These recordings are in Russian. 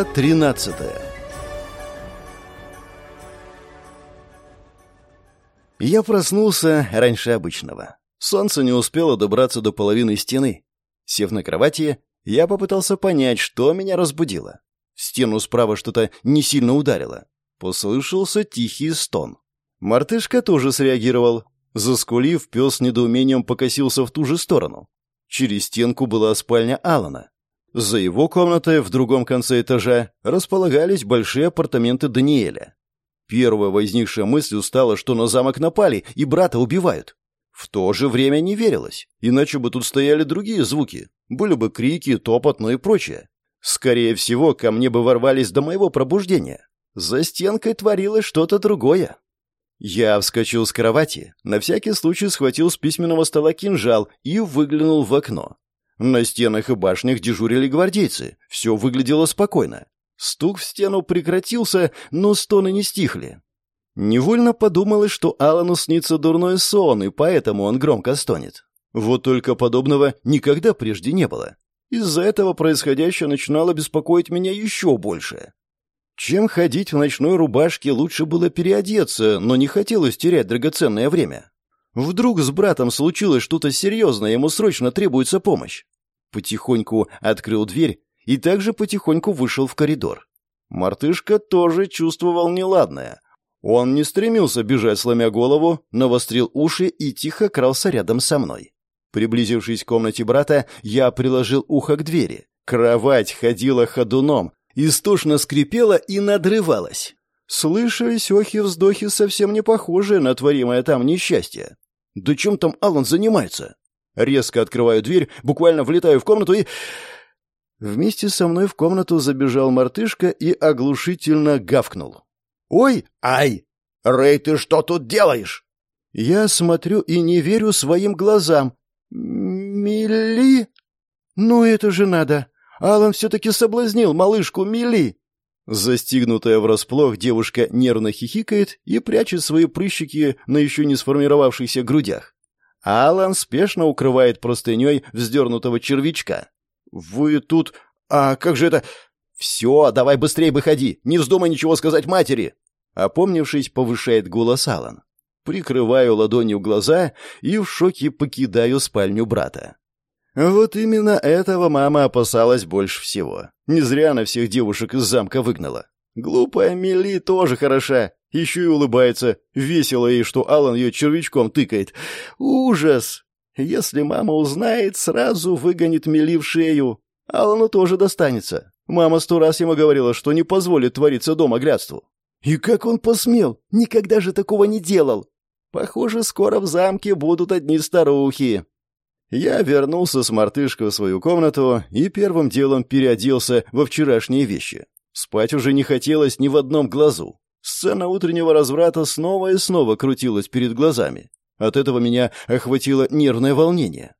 Глава 13 Я проснулся раньше обычного. Солнце не успело добраться до половины стены. Сев на кровати, я попытался понять, что меня разбудило. В стену справа что-то не сильно ударило. Послышался тихий стон. Мартышка тоже среагировал. Заскулив, пес недоумением покосился в ту же сторону. Через стенку была спальня Алана. За его комнатой в другом конце этажа располагались большие апартаменты Даниэля. Первая возникшая мысль стала, что на замок напали и брата убивают. В то же время не верилось, иначе бы тут стояли другие звуки. Были бы крики, топот, ну и прочее. Скорее всего, ко мне бы ворвались до моего пробуждения. За стенкой творилось что-то другое. Я вскочил с кровати, на всякий случай схватил с письменного стола кинжал и выглянул в окно. На стенах и башнях дежурили гвардейцы. Все выглядело спокойно. Стук в стену прекратился, но стоны не стихли. Невольно подумалось, что Алану снится дурной сон, и поэтому он громко стонет. Вот только подобного никогда прежде не было. Из-за этого происходящее начинало беспокоить меня еще больше. Чем ходить в ночной рубашке, лучше было переодеться, но не хотелось терять драгоценное время. Вдруг с братом случилось что-то серьезное, ему срочно требуется помощь. Потихоньку открыл дверь и также потихоньку вышел в коридор. Мартышка тоже чувствовал неладное. Он не стремился бежать, сломя голову, навострил уши и тихо крался рядом со мной. Приблизившись к комнате брата, я приложил ухо к двери. Кровать ходила ходуном, истошно скрипела и надрывалась. Слышались охи-вздохи, совсем не похожие на творимое там несчастье. Да чем там Алан занимается? Резко открываю дверь, буквально влетаю в комнату и... Вместе со мной в комнату забежал мартышка и оглушительно гавкнул. «Ой! Ай! Рэй, ты что тут делаешь?» Я смотрю и не верю своим глазам. «Мили?» «Ну это же надо! Алан все-таки соблазнил малышку Мили!» Застигнутая врасплох, девушка нервно хихикает и прячет свои прыщики на еще не сформировавшихся грудях. Алан спешно укрывает простыней вздернутого червячка. «Вы тут... А как же это...» «Все, давай быстрее выходи, не вздумай ничего сказать матери!» Опомнившись, повышает голос Алан. Прикрываю ладонью глаза и в шоке покидаю спальню брата. Вот именно этого мама опасалась больше всего. Не зря она всех девушек из замка выгнала. Глупая Мили тоже хороша. Еще и улыбается. Весело ей, что Алан ее червячком тыкает. Ужас! Если мама узнает, сразу выгонит Мили в шею. Алану тоже достанется. Мама сто раз ему говорила, что не позволит твориться дома грядству. И как он посмел? Никогда же такого не делал. Похоже, скоро в замке будут одни старухи. Я вернулся с мартышкой в свою комнату и первым делом переоделся во вчерашние вещи. Спать уже не хотелось ни в одном глазу. Сцена утреннего разврата снова и снова крутилась перед глазами. От этого меня охватило нервное волнение.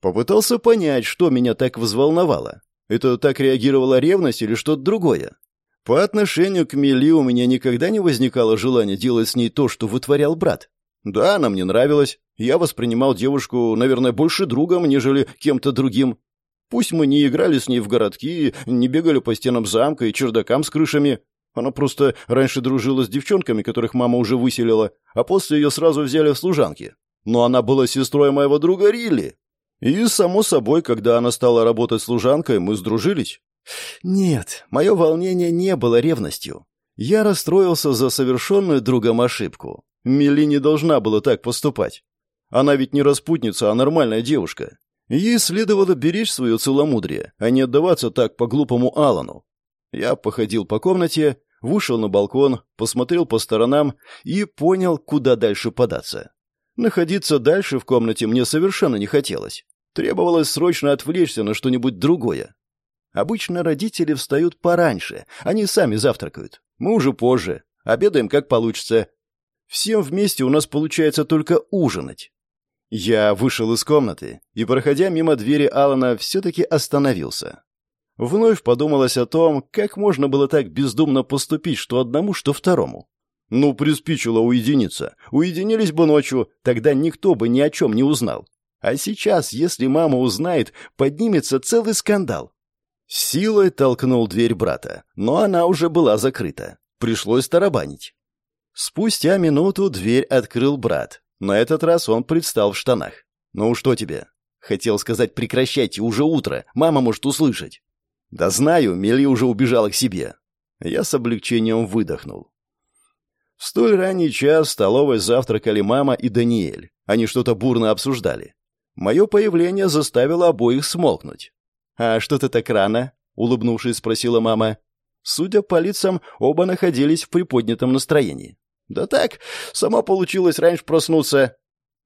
Попытался понять, что меня так взволновало. Это так реагировала ревность или что-то другое? По отношению к Мели у меня никогда не возникало желания делать с ней то, что вытворял брат. Да, она мне нравилась. Я воспринимал девушку, наверное, больше другом, нежели кем-то другим. Пусть мы не играли с ней в городки, не бегали по стенам замка и чердакам с крышами. Она просто раньше дружила с девчонками, которых мама уже выселила, а после ее сразу взяли в служанки. Но она была сестрой моего друга Рилли. И, само собой, когда она стала работать служанкой, мы сдружились. Нет, мое волнение не было ревностью. Я расстроился за совершенную другом ошибку. Милли не должна была так поступать. Она ведь не распутница, а нормальная девушка. Ей следовало беречь свое целомудрие, а не отдаваться так по глупому Алану. Я походил по комнате, вышел на балкон, посмотрел по сторонам и понял, куда дальше податься. Находиться дальше в комнате мне совершенно не хотелось. Требовалось срочно отвлечься на что-нибудь другое. Обычно родители встают пораньше, они сами завтракают. Мы уже позже, обедаем как получится. Всем вместе у нас получается только ужинать. Я вышел из комнаты и, проходя мимо двери Алана, все-таки остановился. Вновь подумалось о том, как можно было так бездумно поступить что одному, что второму. Ну, приспичило уединиться. Уединились бы ночью, тогда никто бы ни о чем не узнал. А сейчас, если мама узнает, поднимется целый скандал. Силой толкнул дверь брата, но она уже была закрыта. Пришлось тарабанить. Спустя минуту дверь открыл брат. На этот раз он предстал в штанах. «Ну что тебе?» Хотел сказать «прекращайте, уже утро, мама может услышать». «Да знаю, Мели уже убежала к себе». Я с облегчением выдохнул. В столь ранний час в столовой завтракали мама и Даниэль. Они что-то бурно обсуждали. Мое появление заставило обоих смолкнуть. «А что ты так рано?» — улыбнувшись, спросила мама. Судя по лицам, оба находились в приподнятом настроении. «Да так, сама получилось раньше проснуться».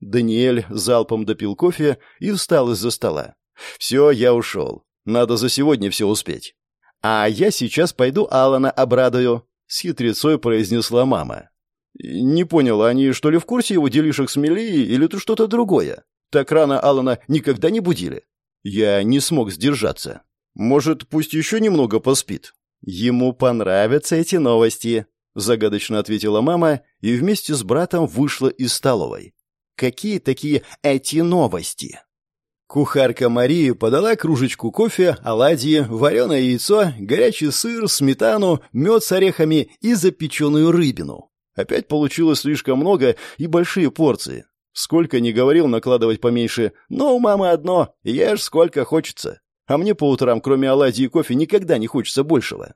Даниэль залпом допил кофе и встал из-за стола. «Все, я ушел. Надо за сегодня все успеть». «А я сейчас пойду Алана обрадую», — с хитрецой произнесла мама. «Не понял, они что ли в курсе его делишек с Мели или тут что-то другое? Так рано Алана никогда не будили?» Я не смог сдержаться. «Может, пусть еще немного поспит?» «Ему понравятся эти новости», — загадочно ответила мама и вместе с братом вышла из столовой. «Какие такие эти новости?» Кухарка Мария подала кружечку кофе, оладьи, вареное яйцо, горячий сыр, сметану, мед с орехами и запеченную рыбину. Опять получилось слишком много и большие порции. Сколько не говорил накладывать поменьше, но у мамы одно, ешь сколько хочется. А мне по утрам, кроме оладьи и кофе, никогда не хочется большего.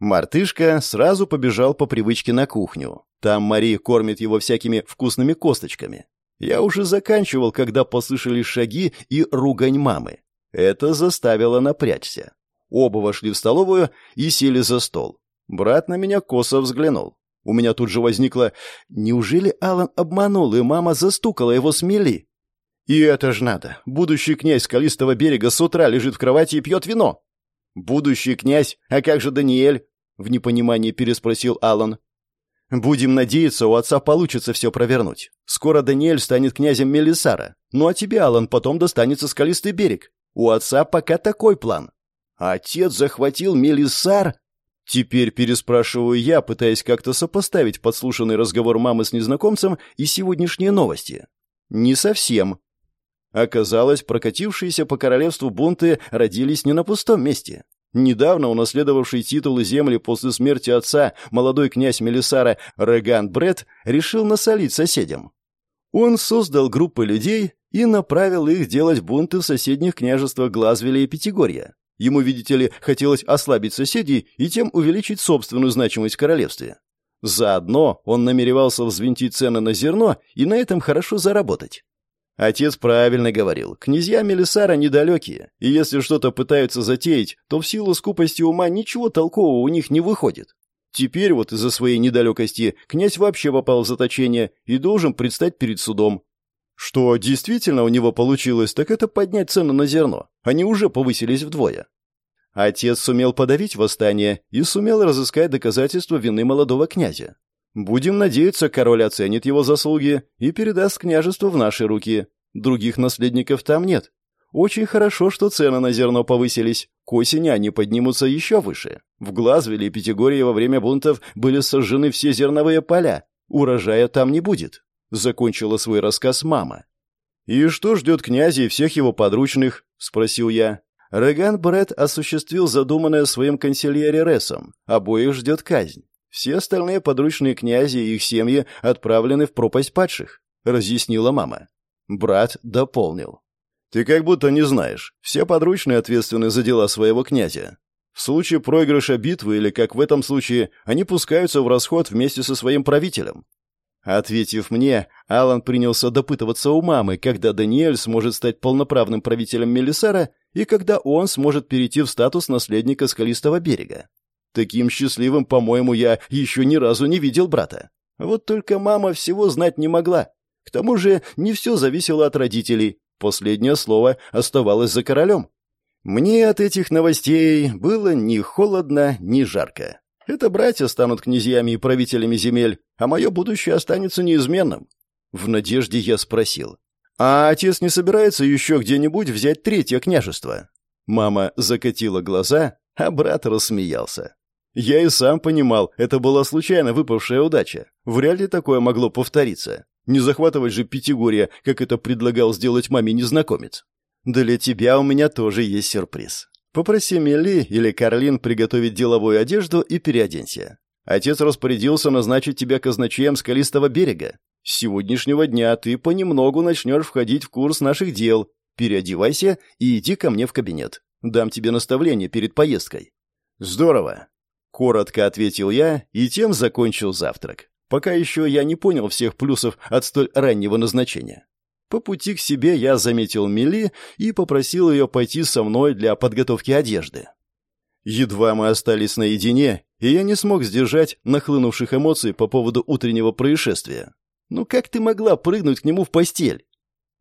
Мартышка сразу побежал по привычке на кухню. Там Мария кормит его всякими вкусными косточками. Я уже заканчивал, когда послышались шаги и ругань мамы. Это заставило напрячься. Оба вошли в столовую и сели за стол. Брат на меня косо взглянул. У меня тут же возникло «Неужели Алан обманул, и мама застукала его с мели?» И это ж надо. Будущий князь Скалистого берега с утра лежит в кровати и пьет вино. Будущий князь? А как же Даниэль? В непонимании переспросил Алан. Будем надеяться, у отца получится все провернуть. Скоро Даниэль станет князем Мелисара. Ну а тебе, Алан, потом достанется Скалистый берег. У отца пока такой план. Отец захватил Мелисар? Теперь переспрашиваю я, пытаясь как-то сопоставить подслушанный разговор мамы с незнакомцем и сегодняшние новости. Не совсем, Оказалось, прокатившиеся по королевству бунты родились не на пустом месте. Недавно унаследовавший титулы земли после смерти отца молодой князь Мелисара Реган Бред решил насолить соседям. Он создал группы людей и направил их делать бунты в соседних княжествах Глазвеля и Пятигорья. Ему, видите ли, хотелось ослабить соседей и тем увеличить собственную значимость в королевстве. Заодно он намеревался взвинтить цены на зерно и на этом хорошо заработать. Отец правильно говорил. Князья Мелисара недалекие, и если что-то пытаются затеять, то в силу скупости ума ничего толкового у них не выходит. Теперь вот из-за своей недалекости князь вообще попал в заточение и должен предстать перед судом. Что действительно у него получилось, так это поднять цену на зерно. Они уже повысились вдвое. Отец сумел подавить восстание и сумел разыскать доказательства вины молодого князя. Будем надеяться, король оценит его заслуги и передаст княжество в наши руки. Других наследников там нет. Очень хорошо, что цены на зерно повысились. К осени они поднимутся еще выше. В Глазвеле и Пятигорье во время бунтов были сожжены все зерновые поля. Урожая там не будет. Закончила свой рассказ мама. «И что ждет князя и всех его подручных?» — спросил я. Реган Бред осуществил задуманное своим консильере Ресом. Обоих ждет казнь. Все остальные подручные князи и их семьи отправлены в пропасть падших», — разъяснила мама. Брат дополнил. «Ты как будто не знаешь. Все подручные ответственны за дела своего князя. В случае проигрыша битвы или, как в этом случае, они пускаются в расход вместе со своим правителем». Ответив мне, Алан принялся допытываться у мамы, когда Даниэль сможет стать полноправным правителем Мелисара и когда он сможет перейти в статус наследника Скалистого берега. Таким счастливым, по-моему, я еще ни разу не видел брата. Вот только мама всего знать не могла. К тому же не все зависело от родителей. Последнее слово оставалось за королем. Мне от этих новостей было ни холодно, ни жарко. Это братья станут князьями и правителями земель, а мое будущее останется неизменным. В надежде я спросил. «А отец не собирается еще где-нибудь взять третье княжество?» Мама закатила глаза, а брат рассмеялся. Я и сам понимал, это была случайно выпавшая удача. Вряд ли такое могло повториться. Не захватывать же Пятигорье, как это предлагал сделать маме незнакомец. Для тебя у меня тоже есть сюрприз. Попроси Мели или Карлин приготовить деловую одежду и переоденься. Отец распорядился назначить тебя казначеем скалистого берега. С сегодняшнего дня ты понемногу начнешь входить в курс наших дел. Переодевайся и иди ко мне в кабинет. Дам тебе наставление перед поездкой». «Здорово», — коротко ответил я и тем закончил завтрак. Пока еще я не понял всех плюсов от столь раннего назначения. По пути к себе я заметил Мели и попросил ее пойти со мной для подготовки одежды. Едва мы остались наедине, и я не смог сдержать нахлынувших эмоций по поводу утреннего происшествия. «Ну как ты могла прыгнуть к нему в постель?»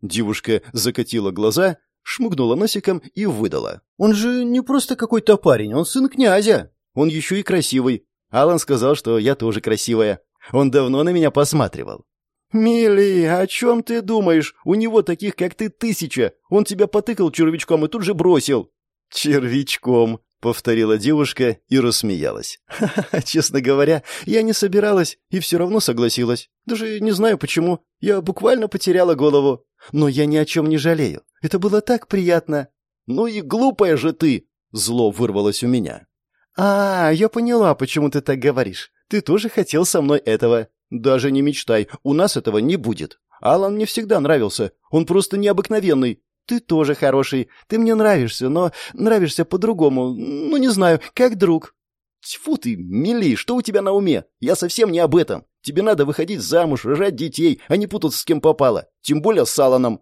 Девушка закатила глаза, шмыгнула носиком и выдала. «Он же не просто какой-то парень, он сын князя. Он еще и красивый. Алан сказал, что я тоже красивая. Он давно на меня посматривал». «Милли, о чем ты думаешь? У него таких, как ты, тысяча. Он тебя потыкал червячком и тут же бросил». «Червячком», — повторила девушка и рассмеялась. «Ха-ха, честно говоря, я не собиралась и все равно согласилась. Даже не знаю почему. Я буквально потеряла голову. Но я ни о чем не жалею. Это было так приятно. Ну и глупая же ты, зло вырвалось у меня. А, я поняла, почему ты так говоришь. Ты тоже хотел со мной этого. Даже не мечтай, у нас этого не будет. Алан мне всегда нравился. Он просто необыкновенный. Ты тоже хороший. Ты мне нравишься, но нравишься по-другому. Ну, не знаю, как друг. Тьфу ты, Мили, что у тебя на уме? Я совсем не об этом. Тебе надо выходить замуж, рожать детей, а не путаться с кем попало. Тем более с Аланом.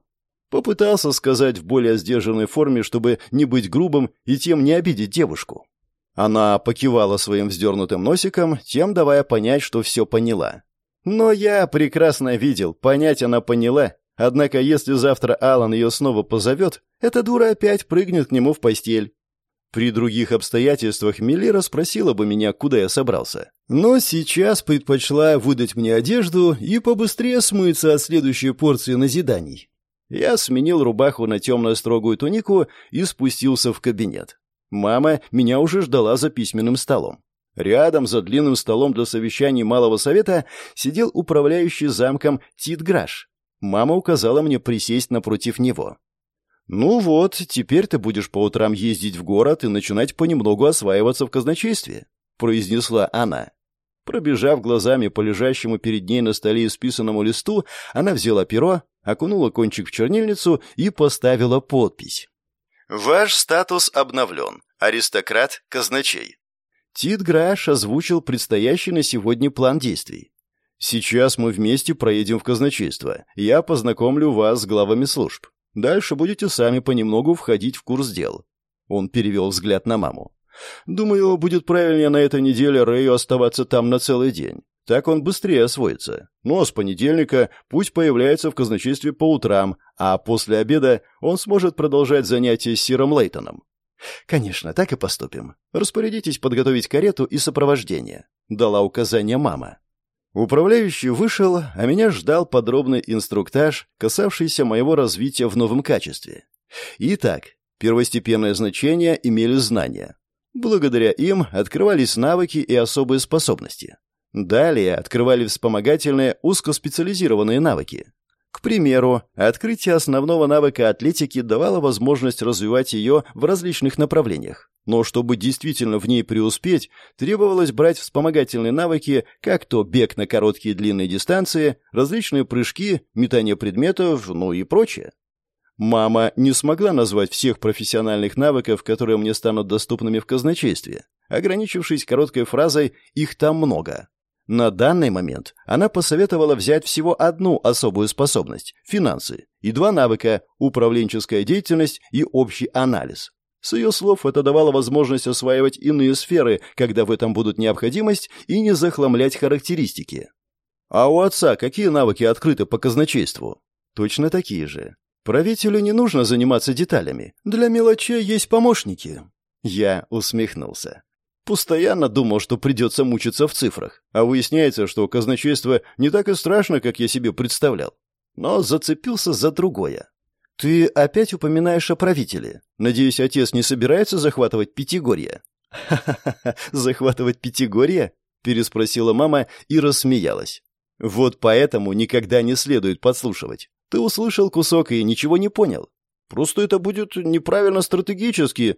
Попытался сказать в более сдержанной форме, чтобы не быть грубым и тем не обидеть девушку. Она покивала своим вздернутым носиком, тем давая понять, что все поняла. Но я прекрасно видел, понять она поняла. Однако, если завтра Алан ее снова позовет, эта дура опять прыгнет к нему в постель. При других обстоятельствах Миллера спросила бы меня, куда я собрался. Но сейчас предпочла выдать мне одежду и побыстрее смыться от следующей порции назиданий. Я сменил рубаху на темно-строгую тунику и спустился в кабинет. Мама меня уже ждала за письменным столом. Рядом, за длинным столом для совещаний Малого Совета, сидел управляющий замком Тит Граш. Мама указала мне присесть напротив него. «Ну вот, теперь ты будешь по утрам ездить в город и начинать понемногу осваиваться в казначействе», — произнесла она. Пробежав глазами по лежащему перед ней на столе исписанному листу, она взяла перо, окунула кончик в чернильницу и поставила подпись. «Ваш статус обновлен. Аристократ-казначей». Тит Граш озвучил предстоящий на сегодня план действий. «Сейчас мы вместе проедем в казначейство. Я познакомлю вас с главами служб. Дальше будете сами понемногу входить в курс дел». Он перевел взгляд на маму. «Думаю, будет правильнее на этой неделе Рэю оставаться там на целый день. Так он быстрее освоится. Но с понедельника пусть появляется в казначействе по утрам, а после обеда он сможет продолжать занятия с Сиром Лейтоном». «Конечно, так и поступим. Распорядитесь подготовить карету и сопровождение», — дала указание мама. Управляющий вышел, а меня ждал подробный инструктаж, касавшийся моего развития в новом качестве. Итак, первостепенное значение имели знания. Благодаря им открывались навыки и особые способности. Далее открывали вспомогательные узкоспециализированные навыки. К примеру, открытие основного навыка атлетики давало возможность развивать ее в различных направлениях. Но чтобы действительно в ней преуспеть, требовалось брать вспомогательные навыки, как то бег на короткие и длинные дистанции, различные прыжки, метание предметов, ну и прочее. Мама не смогла назвать всех профессиональных навыков, которые мне станут доступными в казначействе, ограничившись короткой фразой «их там много». На данный момент она посоветовала взять всего одну особую способность – финансы, и два навыка – управленческая деятельность и общий анализ. С ее слов это давало возможность осваивать иные сферы, когда в этом будут необходимость, и не захламлять характеристики. А у отца какие навыки открыты по казначейству? Точно такие же. Правителю не нужно заниматься деталями. Для мелочей есть помощники. Я усмехнулся. Постоянно думал, что придется мучиться в цифрах, а выясняется, что казначейство не так и страшно, как я себе представлял. Но зацепился за другое. «Ты опять упоминаешь о правителе. Надеюсь, отец не собирается захватывать Пятигорье?» «Ха-ха-ха, захватывать Пятигорье?» — переспросила мама и рассмеялась. «Вот поэтому никогда не следует подслушивать. Ты услышал кусок и ничего не понял. Просто это будет неправильно стратегически».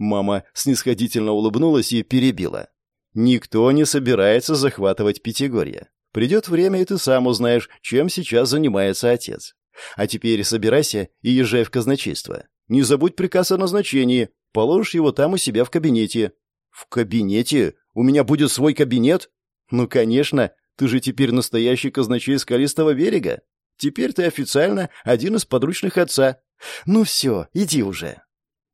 Мама снисходительно улыбнулась и перебила. «Никто не собирается захватывать Пятигорье. Придет время, и ты сам узнаешь, чем сейчас занимается отец. А теперь собирайся и езжай в казначейство. Не забудь приказ о назначении. Положишь его там у себя в кабинете». «В кабинете? У меня будет свой кабинет?» «Ну, конечно. Ты же теперь настоящий казначей Скалистого берега. Теперь ты официально один из подручных отца. Ну все, иди уже».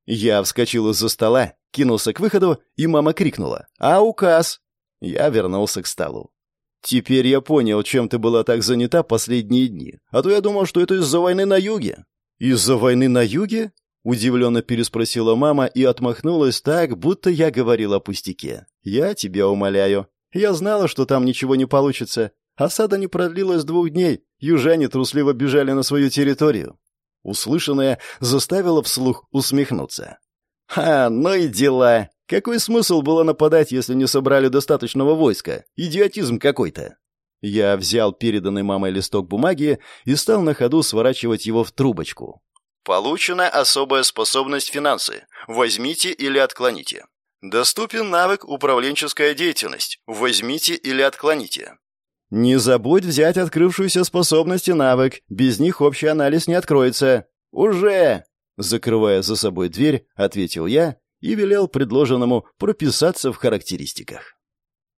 Я вскочил из-за стола, кинулся к выходу, и мама крикнула «А указ?». Я вернулся к столу. «Теперь я понял, чем ты была так занята последние дни. А то я думал, что это из-за войны на юге». «Из-за войны на юге?» — удивленно переспросила мама и отмахнулась так, будто я говорил о пустяке. «Я тебя умоляю. Я знала, что там ничего не получится. Осада не продлилась двух дней. Южане трусливо бежали на свою территорию. Услышанное заставило вслух усмехнуться. «Ха, ну и дела! Какой смысл было нападать, если не собрали достаточного войска? Идиотизм какой-то!» Я взял переданный мамой листок бумаги и стал на ходу сворачивать его в трубочку. Получена особая способность финансы. Возьмите или отклоните. Доступен навык управленческая деятельность. Возьмите или отклоните. Не забудь взять открывшуюся способность и навык. Без них общий анализ не откроется. Уже! Закрывая за собой дверь, ответил я и велел предложенному прописаться в характеристиках.